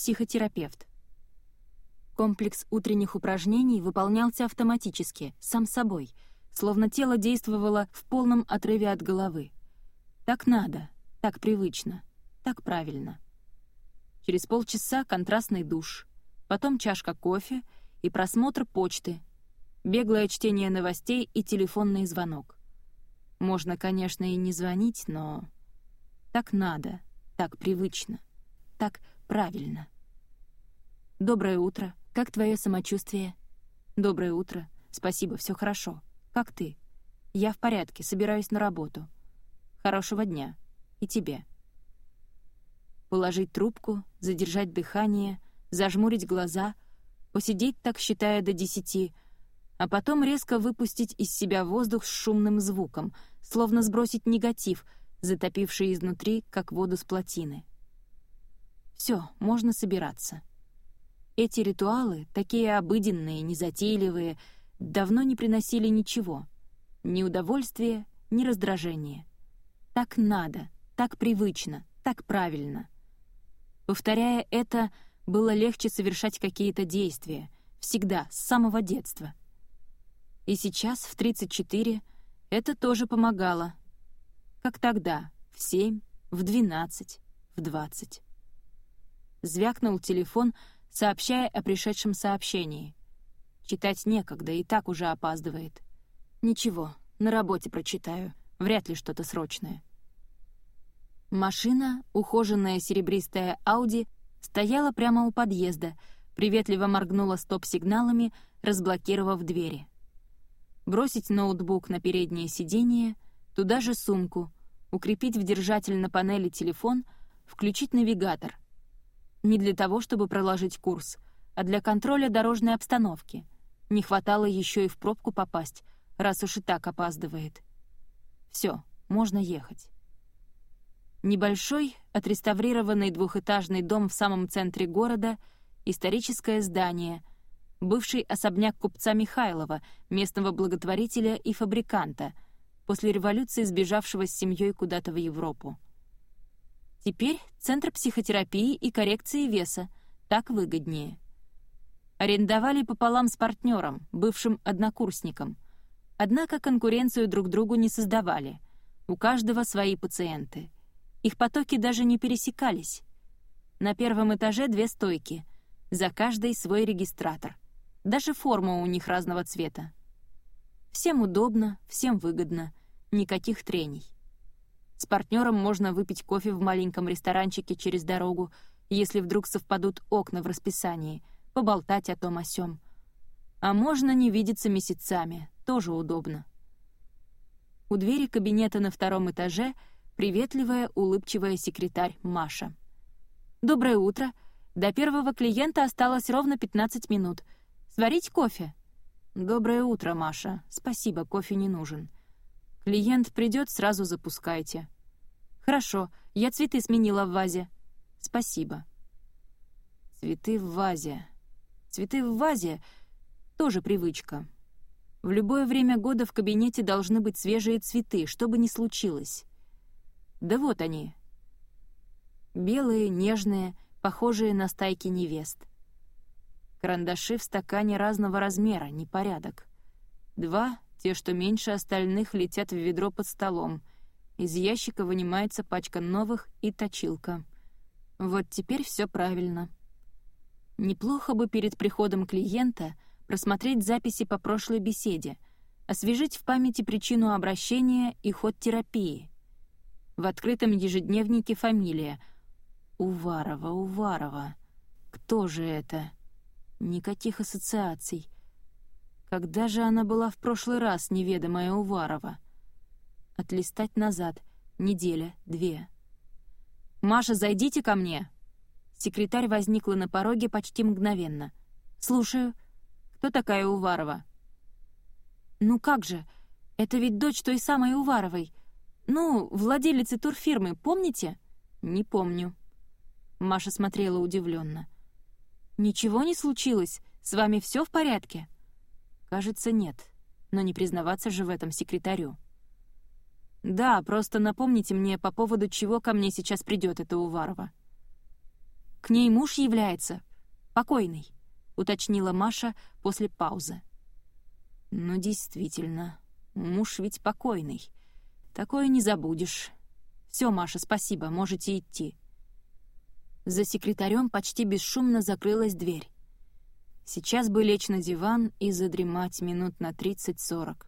психотерапевт. Комплекс утренних упражнений выполнялся автоматически, сам собой, словно тело действовало в полном отрыве от головы. Так надо, так привычно, так правильно. Через полчаса контрастный душ, потом чашка кофе и просмотр почты, беглое чтение новостей и телефонный звонок. Можно, конечно, и не звонить, но так надо, так привычно, так правильно. «Доброе утро. Как твое самочувствие?» «Доброе утро. Спасибо, все хорошо. Как ты?» «Я в порядке, собираюсь на работу. Хорошего дня. И тебе». Положить трубку, задержать дыхание, зажмурить глаза, посидеть так, считая до десяти, а потом резко выпустить из себя воздух с шумным звуком, словно сбросить негатив, затопивший изнутри, как воду с плотины. Все, можно собираться. Эти ритуалы, такие обыденные, незатейливые, давно не приносили ничего. Ни удовольствия, ни раздражения. Так надо, так привычно, так правильно. Повторяя это, было легче совершать какие-то действия. Всегда, с самого детства. И сейчас, в 34, это тоже помогало. Как тогда, в 7, в 12, в 20. Звякнул телефон, сообщая о пришедшем сообщении. Читать некогда, и так уже опаздывает. Ничего, на работе прочитаю, вряд ли что-то срочное. Машина, ухоженная серебристая Ауди, стояла прямо у подъезда, приветливо моргнула стоп-сигналами, разблокировав двери. Бросить ноутбук на переднее сиденье, туда же сумку, укрепить в держатель на панели телефон, включить навигатор, не для того, чтобы проложить курс, а для контроля дорожной обстановки. Не хватало еще и в пробку попасть, раз уж и так опаздывает. Все, можно ехать. Небольшой, отреставрированный двухэтажный дом в самом центре города, историческое здание, бывший особняк купца Михайлова, местного благотворителя и фабриканта, после революции сбежавшего с семьей куда-то в Европу. Теперь Центр психотерапии и коррекции веса. Так выгоднее. Арендовали пополам с партнером, бывшим однокурсником. Однако конкуренцию друг другу не создавали. У каждого свои пациенты. Их потоки даже не пересекались. На первом этаже две стойки. За каждой свой регистратор. Даже форма у них разного цвета. Всем удобно, всем выгодно. Никаких трений. С партнером можно выпить кофе в маленьком ресторанчике через дорогу, если вдруг совпадут окна в расписании, поболтать о том о сём. А можно не видеться месяцами, тоже удобно. У двери кабинета на втором этаже приветливая, улыбчивая секретарь Маша. «Доброе утро. До первого клиента осталось ровно 15 минут. Сварить кофе?» «Доброе утро, Маша. Спасибо, кофе не нужен. Клиент придет, сразу запускайте. Хорошо, я цветы сменила в вазе. Спасибо. Цветы в вазе. Цветы в вазе — тоже привычка. В любое время года в кабинете должны быть свежие цветы, что бы ни случилось. Да вот они. Белые, нежные, похожие на стайки невест. Карандаши в стакане разного размера, непорядок. Два те, что меньше остальных, летят в ведро под столом. Из ящика вынимается пачка новых и точилка. Вот теперь все правильно. Неплохо бы перед приходом клиента просмотреть записи по прошлой беседе, освежить в памяти причину обращения и ход терапии. В открытом ежедневнике фамилия. Уварова, Уварова. Кто же это? Никаких ассоциаций — когда же она была в прошлый раз, неведомая Уварова? Отлистать назад. Неделя, две. «Маша, зайдите ко мне!» Секретарь возникла на пороге почти мгновенно. «Слушаю. Кто такая Уварова?» «Ну как же? Это ведь дочь той самой Уваровой. Ну, владелицы турфирмы, помните?» «Не помню». Маша смотрела удивленно. «Ничего не случилось? С вами все в порядке?» Кажется, нет. Но не признаваться же в этом секретарю. «Да, просто напомните мне, по поводу чего ко мне сейчас придет эта Уварова». «К ней муж является. Покойный», — уточнила Маша после паузы. «Ну, действительно, муж ведь покойный. Такое не забудешь. Все, Маша, спасибо, можете идти». За секретарем почти бесшумно закрылась дверь. Сейчас бы лечь на диван и задремать минут на 30-40.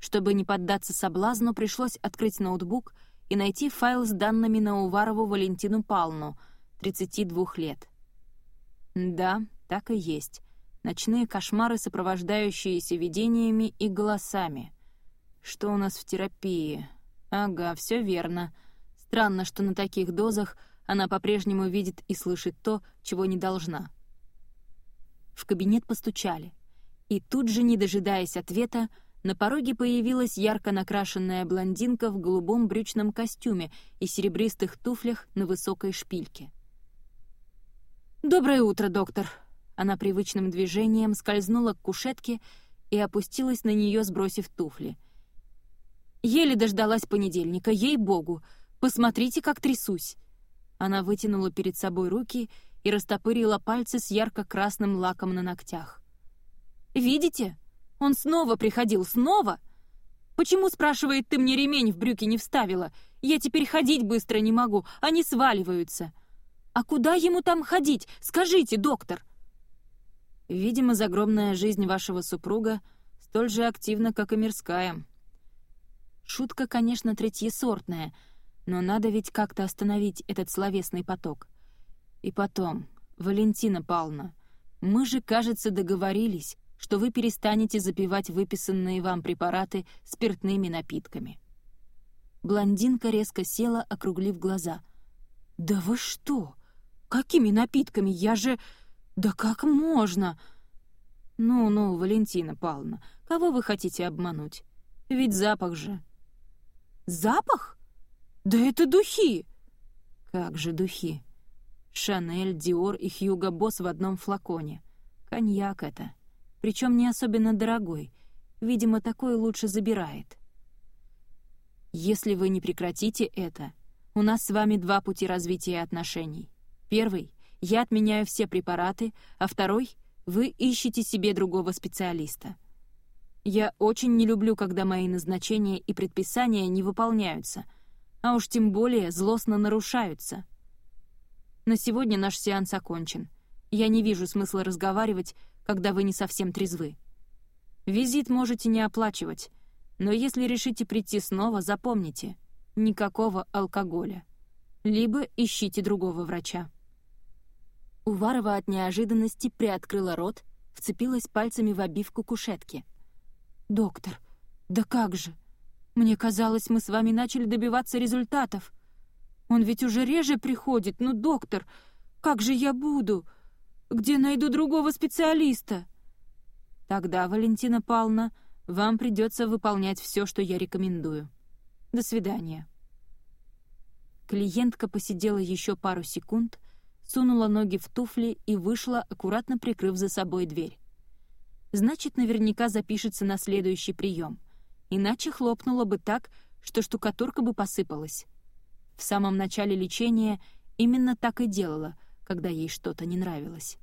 Чтобы не поддаться соблазну, пришлось открыть ноутбук и найти файл с данными на Уварову Валентину Павловну, 32 лет. Да, так и есть. Ночные кошмары, сопровождающиеся видениями и голосами. Что у нас в терапии? Ага, все верно. Странно, что на таких дозах она по-прежнему видит и слышит то, чего не должна. В кабинет постучали. И тут же, не дожидаясь ответа, на пороге появилась ярко накрашенная блондинка в голубом брючном костюме и серебристых туфлях на высокой шпильке. «Доброе утро, доктор!» Она привычным движением скользнула к кушетке и опустилась на нее, сбросив туфли. «Еле дождалась понедельника, ей-богу! Посмотрите, как трясусь!» Она вытянула перед собой руки и растопырила пальцы с ярко-красным лаком на ногтях. «Видите? Он снова приходил, снова! Почему, спрашивает, ты мне ремень в брюки не вставила? Я теперь ходить быстро не могу, они сваливаются!» «А куда ему там ходить? Скажите, доктор!» Видимо, загромная жизнь вашего супруга столь же активна, как и мирская. Шутка, конечно, третьесортная, но надо ведь как-то остановить этот словесный поток. И потом, Валентина Павловна, мы же, кажется, договорились, что вы перестанете запивать выписанные вам препараты спиртными напитками. Блондинка резко села, округлив глаза. «Да вы что? Какими напитками? Я же... Да как можно? Ну-ну, Валентина Павловна, кого вы хотите обмануть? Ведь запах же. Запах? Да это духи! Как же духи? Шанель, Диор и Хьюго Босс в одном флаконе. Коньяк это. Причем не особенно дорогой. Видимо, такой лучше забирает. Если вы не прекратите это, у нас с вами два пути развития отношений. Первый — я отменяю все препараты, а второй — вы ищете себе другого специалиста. Я очень не люблю, когда мои назначения и предписания не выполняются, а уж тем более злостно нарушаются. На сегодня наш сеанс окончен. Я не вижу смысла разговаривать, когда вы не совсем трезвы. Визит можете не оплачивать, но если решите прийти снова, запомните — никакого алкоголя. Либо ищите другого врача. Уварова от неожиданности приоткрыла рот, вцепилась пальцами в обивку кушетки. «Доктор, да как же? Мне казалось, мы с вами начали добиваться результатов. Он ведь уже реже приходит, ну, доктор, как же я буду? Где найду другого специалиста?» «Тогда, Валентина Павловна, вам придется выполнять все, что я рекомендую. До свидания». Клиентка посидела еще пару секунд, сунула ноги в туфли и вышла, аккуратно прикрыв за собой дверь. Значит, наверняка запишется на следующий прием. Иначе хлопнула бы так, что штукатурка бы посыпалась. В самом начале лечения именно так и делала, когда ей что-то не нравилось.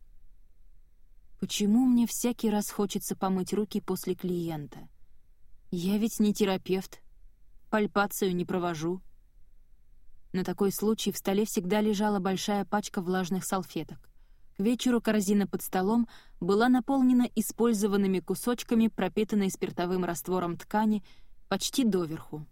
Почему мне всякий раз хочется помыть руки после клиента? Я ведь не терапевт, пальпацию не провожу. На такой случай в столе всегда лежала большая пачка влажных салфеток. К вечеру корзина под столом была наполнена использованными кусочками пропитанной спиртовым раствором ткани почти доверху.